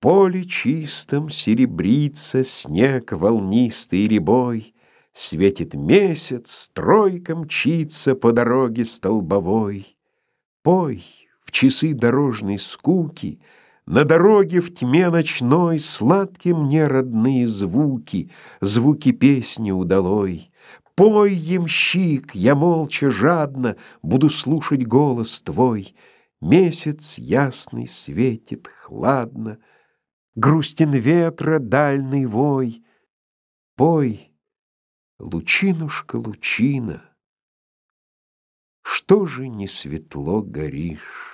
поле чистом серебрится снег волнистый рябой, Светит месяц, стройка мчится по дороге столбовой. Пой в часы дорожной скуки, На дороге в тьме ночной Сладки мне родные звуки, Звуки песни удалой. Пой, ямщик, я молча жадно Буду слушать голос твой. Месяц ясный светит хладно, Грустен ветра дальний вой. Пой, лучинушка, лучина, Что же не светло горишь?